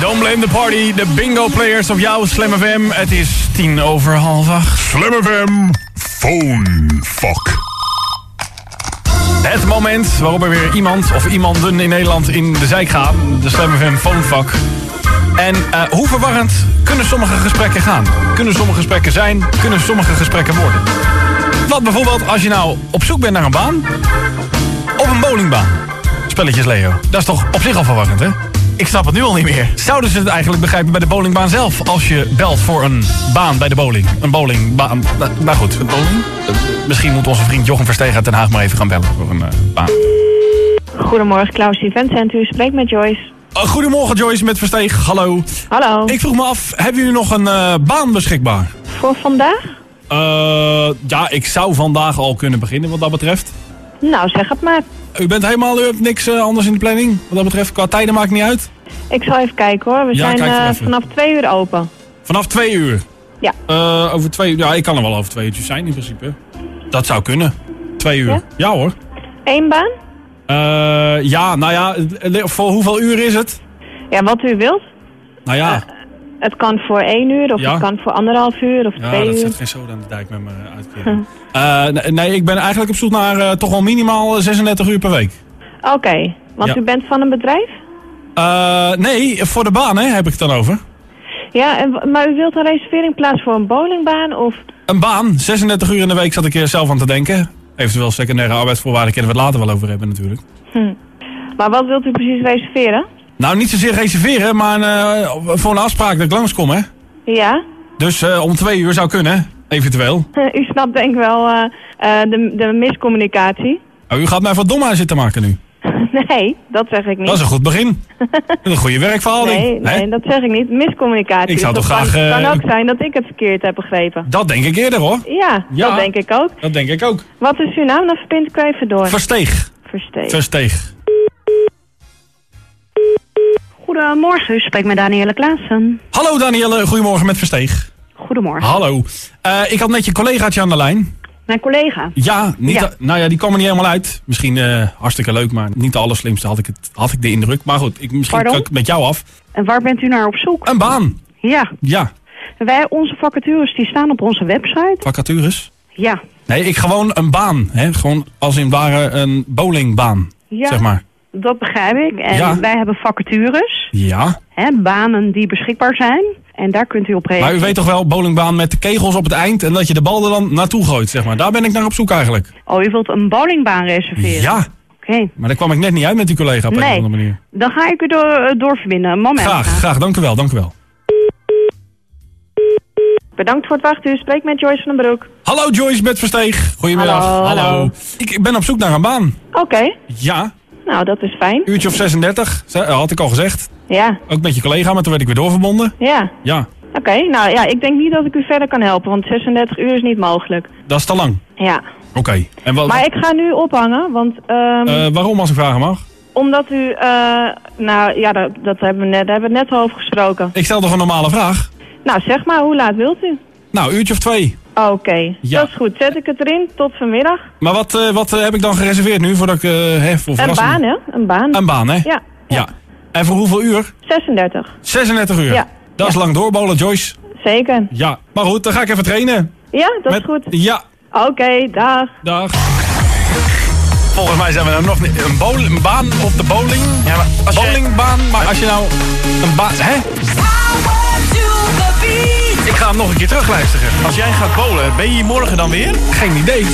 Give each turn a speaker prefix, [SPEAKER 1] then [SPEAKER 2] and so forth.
[SPEAKER 1] Don't blame the party, de bingo players op jouw Slam FM. Het is tien over half acht.
[SPEAKER 2] Slam FM Phone Fuck.
[SPEAKER 1] Het moment waarop er weer iemand of iemanden in Nederland in de zijk gaan. De Slam FM phonefuck. En eh, hoe verwarrend kunnen sommige gesprekken gaan? Kunnen sommige gesprekken zijn? Kunnen sommige gesprekken worden? Wat bijvoorbeeld als je nou op zoek bent naar een baan? Op een bowlingbaan. Spelletjes Leo. Dat is toch op zich al verwarrend, hè?
[SPEAKER 3] Ik snap het nu al niet meer.
[SPEAKER 1] Zouden ze het eigenlijk begrijpen bij de bowlingbaan zelf... als je belt voor een baan bij de bowling? Een bowlingbaan. Nou, nou goed. Een bowling? Misschien moet onze vriend Jochem Verstegen uit Den Haag maar even gaan bellen voor een eh, baan.
[SPEAKER 4] Goedemorgen, Klaus Event Center. U spreekt met Joyce.
[SPEAKER 1] Oh, goedemorgen Joyce met Versteeg. Hallo.
[SPEAKER 4] Hallo.
[SPEAKER 1] Ik vroeg me af, hebben jullie nog een eh, baan beschikbaar?
[SPEAKER 4] Voor vandaag?
[SPEAKER 1] Eh, ja, ik zou vandaag al kunnen beginnen wat dat betreft.
[SPEAKER 4] Nou, zeg het maar.
[SPEAKER 1] U bent helemaal, u hebt niks eh, anders in de planning wat dat betreft. Qua tijden maakt niet uit.
[SPEAKER 4] Ik zal even kijken hoor. We
[SPEAKER 1] Ja,
[SPEAKER 4] zijn eh, vanaf twee uur open.
[SPEAKER 1] Vanaf twee uur.
[SPEAKER 4] Ja.
[SPEAKER 1] Eh, over twee uur. Ja, ik kan er wel over twee uurtjes zijn in principe. Dat zou kunnen. Twee uur. Ja,
[SPEAKER 4] Ja?
[SPEAKER 1] hoor.
[SPEAKER 4] Eén baan?
[SPEAKER 1] Ja, nou ja, voor hoeveel uur is het?
[SPEAKER 4] Ja, wat u wilt.
[SPEAKER 1] Nou ja,
[SPEAKER 4] Het kan voor één uur, of
[SPEAKER 1] Ja.
[SPEAKER 4] het kan voor anderhalf uur, of
[SPEAKER 1] ja
[SPEAKER 4] twee
[SPEAKER 1] dat
[SPEAKER 4] uur.
[SPEAKER 1] zet geen soda aan de dijk met mijn uitkering. Eh, nee, ik ben eigenlijk op zoek naar eh, toch wel minimaal eh, 36 uur per week.
[SPEAKER 4] Oké, want
[SPEAKER 1] Ja.
[SPEAKER 4] u bent van een bedrijf?
[SPEAKER 1] Eh, nee, voor de baan hè, heb ik het dan over.
[SPEAKER 4] Ja, en, maar u wilt een reservering plaatsen voor een bowlingbaan, of...
[SPEAKER 1] Een baan, 36 uur in de week zat ik er zelf aan te denken. Eventueel secundaire arbeidsvoorwaarden kunnen we het later wel over hebben natuurlijk.
[SPEAKER 4] Maar wat wilt u precies reserveren?
[SPEAKER 1] Nou, niet zozeer reserveren, maar eh, voor een afspraak dat ik langskom, hè.
[SPEAKER 4] Ja?
[SPEAKER 1] Dus eh, om twee uur zou kunnen, eventueel.
[SPEAKER 4] u snapt denk ik wel eh, de, de miscommunicatie.
[SPEAKER 1] Oh, u gaat mij voor dom aan zitten maken nu.
[SPEAKER 4] nee, dat zeg ik niet.
[SPEAKER 1] Dat is een goed begin. Een goede werkverhouding.
[SPEAKER 4] Nee, nee, dat zeg ik niet. Miscommunicatie.
[SPEAKER 1] Ik zou
[SPEAKER 4] Dus
[SPEAKER 1] toch graag,
[SPEAKER 4] Kan,
[SPEAKER 1] eh,
[SPEAKER 4] kan ook zijn dat ik het verkeerd heb begrepen.
[SPEAKER 1] Dat denk ik eerder, hoor.
[SPEAKER 4] Ja,
[SPEAKER 1] Ja.
[SPEAKER 4] dat denk ik ook.
[SPEAKER 1] Dat denk ik ook.
[SPEAKER 4] Wat is uw naam? Dan verbind ik even door.
[SPEAKER 1] Versteeg.
[SPEAKER 4] Versteeg.
[SPEAKER 1] Versteeg.
[SPEAKER 4] Goedemorgen, u spreekt met Danielle Klaassen.
[SPEAKER 1] Hallo Danielle, goedemorgen met Versteeg.
[SPEAKER 4] Goedemorgen.
[SPEAKER 1] Hallo. Eh, ik had net je collegaatje aan de lijn.
[SPEAKER 4] Mijn collega.
[SPEAKER 1] Ja, niet
[SPEAKER 4] Ja.
[SPEAKER 1] nou ja, die kwam er niet helemaal uit. Misschien eh, hartstikke leuk, maar niet de allerslimste had ik, het, had ik de indruk. Maar goed, ik, misschien kan ik met jou af.
[SPEAKER 4] En waar bent u naar op zoek?
[SPEAKER 1] Een baan.
[SPEAKER 4] Ja,
[SPEAKER 1] Ja,
[SPEAKER 4] wij, onze vacatures die staan op onze website.
[SPEAKER 1] vacatures.
[SPEAKER 4] Ja.
[SPEAKER 1] Nee, ik gewoon een baan. Hè? Gewoon als in ware een bowlingbaan,
[SPEAKER 4] Ja,
[SPEAKER 1] zeg maar.
[SPEAKER 4] Dat begrijp ik. En
[SPEAKER 1] Ja.
[SPEAKER 4] wij hebben vacatures,
[SPEAKER 1] Ja,
[SPEAKER 4] hè, banen die beschikbaar zijn. En daar kunt u op
[SPEAKER 1] maar
[SPEAKER 4] reageren.
[SPEAKER 1] u weet toch wel, bowlingbaan met de kegels op het eind... en dat je de bal er dan naartoe gooit, zeg maar. Daar ben ik naar op zoek eigenlijk.
[SPEAKER 4] Oh, u wilt een bowlingbaan reserveren?
[SPEAKER 1] Ja,
[SPEAKER 4] Oké.
[SPEAKER 1] maar daar kwam ik net niet uit met die collega op een of andere manier.
[SPEAKER 4] dan ga ik u door, eh, doorverbinden. Een moment.
[SPEAKER 1] Graag, graag, dank u wel, dank u wel.
[SPEAKER 4] Bedankt voor het wachten. U spreekt met Joyce van den Broek.
[SPEAKER 1] Hallo Joyce met Versteeg. Goedemiddag.
[SPEAKER 4] Hallo, hallo.
[SPEAKER 1] Ik, ik ben op zoek naar een baan.
[SPEAKER 4] Oké,
[SPEAKER 1] Ja,
[SPEAKER 4] nou dat is fijn.
[SPEAKER 1] uurtje of 36, ze- eh, had ik al gezegd.
[SPEAKER 4] Ja,
[SPEAKER 1] Ook met je collega, maar toen werd ik weer doorverbonden.
[SPEAKER 4] ja.
[SPEAKER 1] Ja,
[SPEAKER 4] Oké, nou ja, ik denk niet dat ik u verder kan helpen, want 36 uur is niet mogelijk.
[SPEAKER 1] dat is te lang.
[SPEAKER 4] Ja.
[SPEAKER 1] Oké. En wat,
[SPEAKER 4] Maar ik ga nu ophangen, want ehm,
[SPEAKER 1] eh, waarom als ik vragen mag?
[SPEAKER 4] omdat u, eh, nou ja, dat, dat hebben we net, daar hebben we net over gesproken.
[SPEAKER 1] Ik stel toch een normale vraag?
[SPEAKER 4] Nou, zeg maar, hoe laat wilt u?
[SPEAKER 1] Nou, uurtje of twee.
[SPEAKER 4] Oké,
[SPEAKER 1] Ja.
[SPEAKER 4] dat is goed. Zet ik het erin tot vanmiddag.
[SPEAKER 1] Maar wat, eh, wat eh, heb ik dan gereserveerd nu voordat ik... eh hè, voor
[SPEAKER 4] Een baan, hè? Een baan.
[SPEAKER 1] Een baan, hè?
[SPEAKER 4] Ja,
[SPEAKER 1] Ja. En voor hoeveel uur?
[SPEAKER 4] 36.
[SPEAKER 1] 36 uur.
[SPEAKER 4] Ja.
[SPEAKER 1] Dat is lang doorbollen, Joyce.
[SPEAKER 4] Zeker.
[SPEAKER 1] Ja. Maar goed, dan ga ik even trainen.
[SPEAKER 4] Ja, dat
[SPEAKER 1] Met-
[SPEAKER 4] is goed.
[SPEAKER 1] Ja.
[SPEAKER 4] Oké, dag.
[SPEAKER 1] Dag. Volgens mij zijn we nou nog niet... Een, een baan op de bowling.
[SPEAKER 3] Ja, maar als
[SPEAKER 1] Bowlingbaan. Maar als je nou... Een baan... Hè?
[SPEAKER 3] Ga hem nog een keer terugluisteren. Als jij gaat bowlen, ben je hier morgen dan weer?
[SPEAKER 1] Geen idee.